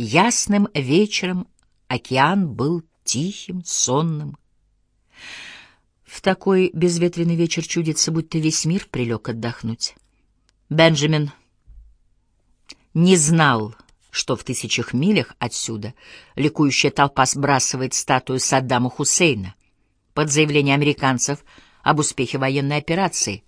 Ясным вечером океан был тихим, сонным. В такой безветренный вечер чудится, будто весь мир прилег отдохнуть. Бенджамин не знал, что в тысячах милях отсюда ликующая толпа сбрасывает статую Саддама Хусейна под заявление американцев об успехе военной операции,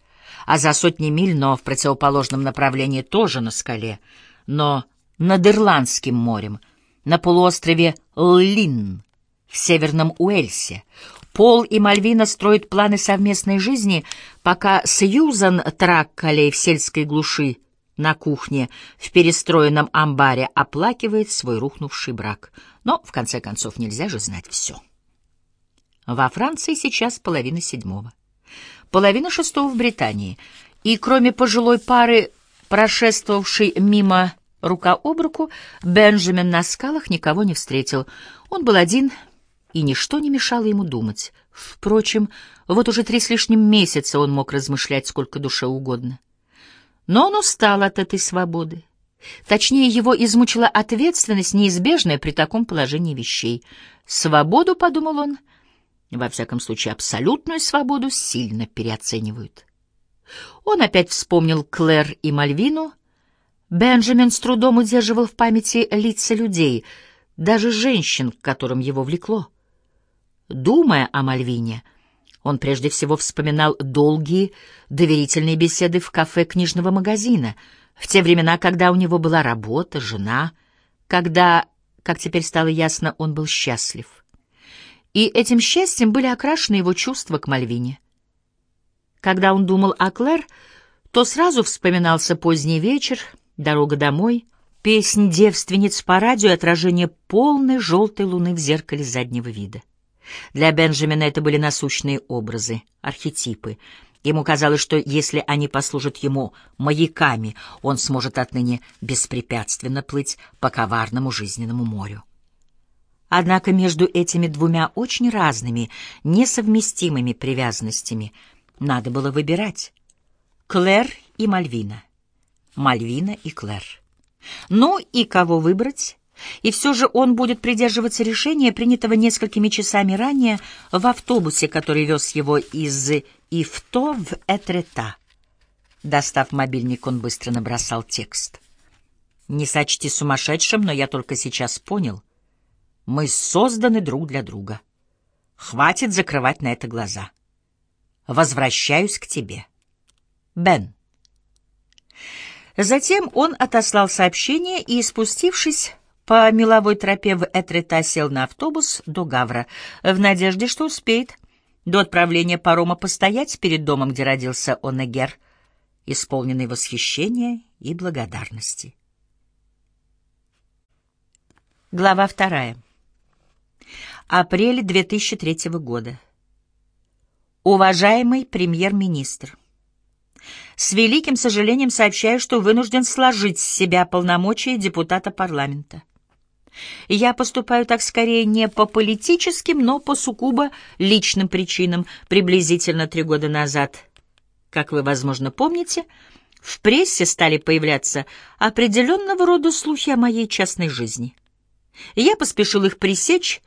а за сотни миль, но в противоположном направлении тоже на скале, но над Ирландским морем, на полуострове Лин в Северном Уэльсе, Пол и Мальвина строят планы совместной жизни, пока Сьюзан Траккалей в сельской глуши на кухне в перестроенном амбаре оплакивает свой рухнувший брак. Но, в конце концов, нельзя же знать все. Во Франции сейчас половина седьмого. Половина шестого в Британии. И кроме пожилой пары, прошествовавшей мимо рука об руку, Бенджамин на скалах никого не встретил. Он был один, и ничто не мешало ему думать. Впрочем, вот уже три с лишним месяца он мог размышлять сколько душе угодно. Но он устал от этой свободы. Точнее, его измучила ответственность, неизбежная при таком положении вещей. Свободу, подумал он, во всяком случае, абсолютную свободу сильно переоценивают. Он опять вспомнил Клэр и Мальвину. Бенджамин с трудом удерживал в памяти лица людей, даже женщин, к которым его влекло. Думая о Мальвине, — он прежде всего вспоминал долгие, доверительные беседы в кафе книжного магазина, в те времена, когда у него была работа, жена, когда, как теперь стало ясно, он был счастлив. И этим счастьем были окрашены его чувства к Мальвине. Когда он думал о Клэр, то сразу вспоминался поздний вечер, дорога домой, песнь девственниц по радио отражение полной желтой луны в зеркале заднего вида. Для Бенджамина это были насущные образы, архетипы. Ему казалось, что если они послужат ему маяками, он сможет отныне беспрепятственно плыть по коварному жизненному морю. Однако между этими двумя очень разными, несовместимыми привязанностями надо было выбирать. Клэр и Мальвина. Мальвина и Клэр. Ну и кого выбрать? И все же он будет придерживаться решения, принятого несколькими часами ранее в автобусе, который вез его из Ифто в Этрета. Достав мобильник, он быстро набросал текст. «Не сочти сумасшедшим, но я только сейчас понял. Мы созданы друг для друга. Хватит закрывать на это глаза. Возвращаюсь к тебе. Бен». Затем он отослал сообщение и, спустившись, по меловой тропе в Этрета сел на автобус до Гавра, в надежде, что успеет до отправления парома постоять перед домом, где родился Онегер, исполненный восхищения и благодарности. Глава вторая. Апрель 2003 года. Уважаемый премьер-министр, с великим сожалением сообщаю, что вынужден сложить с себя полномочия депутата парламента. Я поступаю так скорее не по политическим, но по сугубо личным причинам. Приблизительно три года назад, как вы, возможно, помните, в прессе стали появляться определенного рода слухи о моей частной жизни. Я поспешил их пресечь,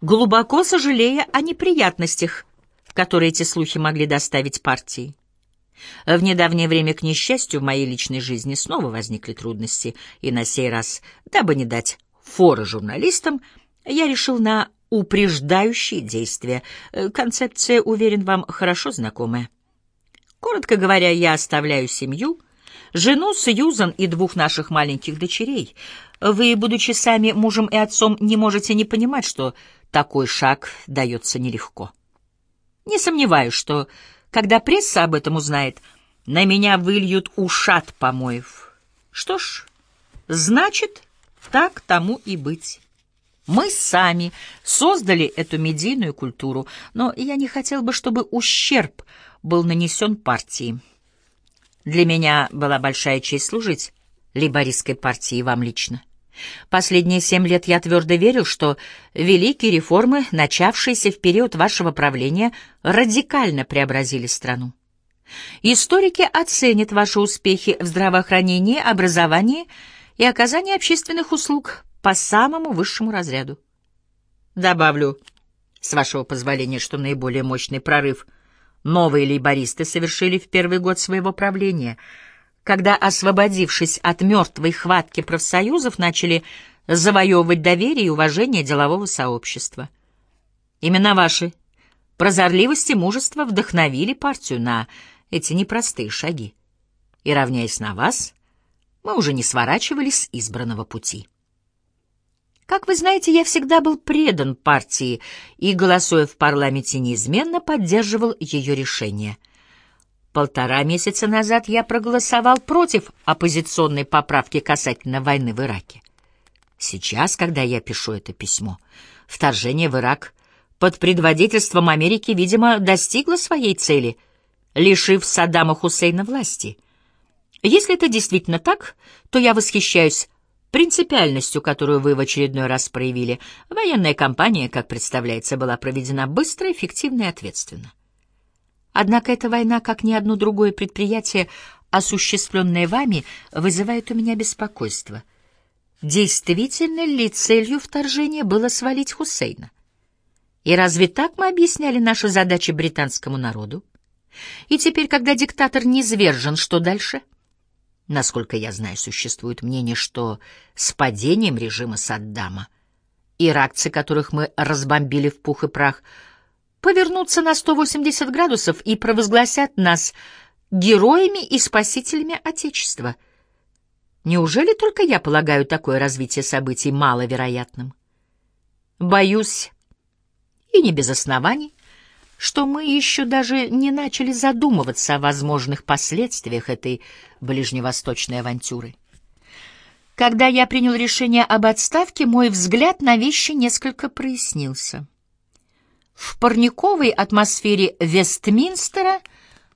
глубоко сожалея о неприятностях, которые эти слухи могли доставить партии. В недавнее время, к несчастью, в моей личной жизни снова возникли трудности, и на сей раз, дабы не дать форы журналистам, я решил на упреждающие действия. Э, концепция, уверен, вам хорошо знакомая. Коротко говоря, я оставляю семью, жену Сьюзан и двух наших маленьких дочерей. Вы, будучи сами мужем и отцом, не можете не понимать, что такой шаг дается нелегко. Не сомневаюсь, что, когда пресса об этом узнает, на меня выльют ушат помоев. Что ж, значит, так тому и быть. Мы сами создали эту медийную культуру, но я не хотел бы, чтобы ущерб был нанесен партии. Для меня была большая честь служить лейбористской партии вам лично. Последние семь лет я твердо верил, что великие реформы, начавшиеся в период вашего правления, радикально преобразили страну. Историки оценят ваши успехи в здравоохранении, образовании и оказание общественных услуг, по самому высшему разряду. Добавлю, с вашего позволения, что наиболее мощный прорыв новые лейбористы совершили в первый год своего правления, когда, освободившись от мертвой хватки профсоюзов, начали завоевывать доверие и уважение делового сообщества. Именно ваши прозорливость и мужество вдохновили партию на эти непростые шаги. И, равняясь на вас, мы уже не сворачивались с избранного пути. Как вы знаете, я всегда был предан партии и, голосуя в парламенте, неизменно поддерживал ее решение. Полтора месяца назад я проголосовал против оппозиционной поправки касательно войны в Ираке. Сейчас, когда я пишу это письмо, вторжение в Ирак под предводительством Америки, видимо, достигло своей цели, лишив Саддама Хусейна власти. Если это действительно так, то я восхищаюсь принципиальностью, которую вы в очередной раз проявили. Военная кампания, как представляется, была проведена быстро, эффективно и ответственно. Однако эта война, как ни одно другое предприятие, осуществленное вами, вызывает у меня беспокойство. Действительно ли целью вторжения было свалить Хусейна? И разве так мы объясняли наши задачи британскому народу? И теперь, когда диктатор низвержен, что дальше — Насколько я знаю, существует мнение, что с падением режима Саддама иракцы, которых мы разбомбили в пух и прах, повернутся на 180 градусов и провозгласят нас героями и спасителями Отечества. Неужели только я полагаю такое развитие событий маловероятным? Боюсь, и не без оснований, что мы еще даже не начали задумываться о возможных последствиях этой ближневосточной авантюры. Когда я принял решение об отставке, мой взгляд на вещи несколько прояснился. В парниковой атмосфере Вестминстера,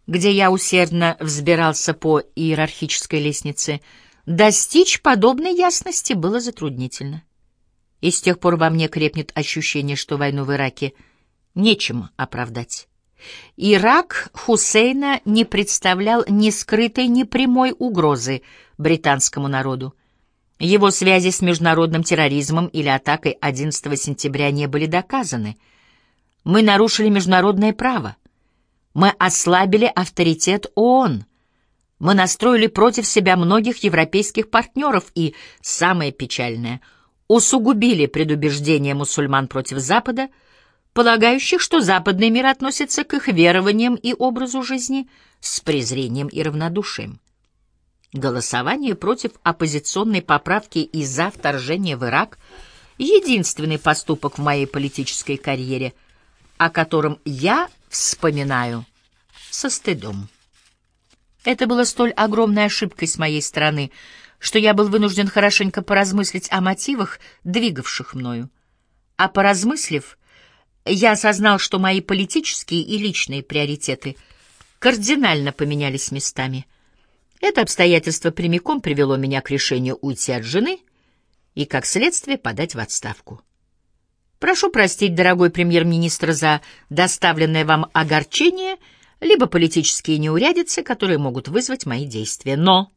где я усердно взбирался по иерархической лестнице, достичь подобной ясности было затруднительно. И с тех пор во мне крепнет ощущение, что войну в Ираке — нечем оправдать. Ирак Хусейна не представлял ни скрытой, ни прямой угрозы британскому народу. Его связи с международным терроризмом или атакой 11 сентября не были доказаны. Мы нарушили международное право. Мы ослабили авторитет ООН. Мы настроили против себя многих европейских партнеров и, самое печальное, усугубили предубеждение мусульман против Запада — полагающих, что западный мир относится к их верованиям и образу жизни с презрением и равнодушием. Голосование против оппозиционной поправки и за вторжение в Ирак — единственный поступок в моей политической карьере, о котором я вспоминаю со стыдом. Это было столь огромной ошибкой с моей стороны, что я был вынужден хорошенько поразмыслить о мотивах, двигавших мною. А поразмыслив, я осознал, что мои политические и личные приоритеты кардинально поменялись местами. Это обстоятельство прямиком привело меня к решению уйти от жены и, как следствие, подать в отставку. Прошу простить, дорогой премьер-министр, за доставленное вам огорчение, либо политические неурядицы, которые могут вызвать мои действия. Но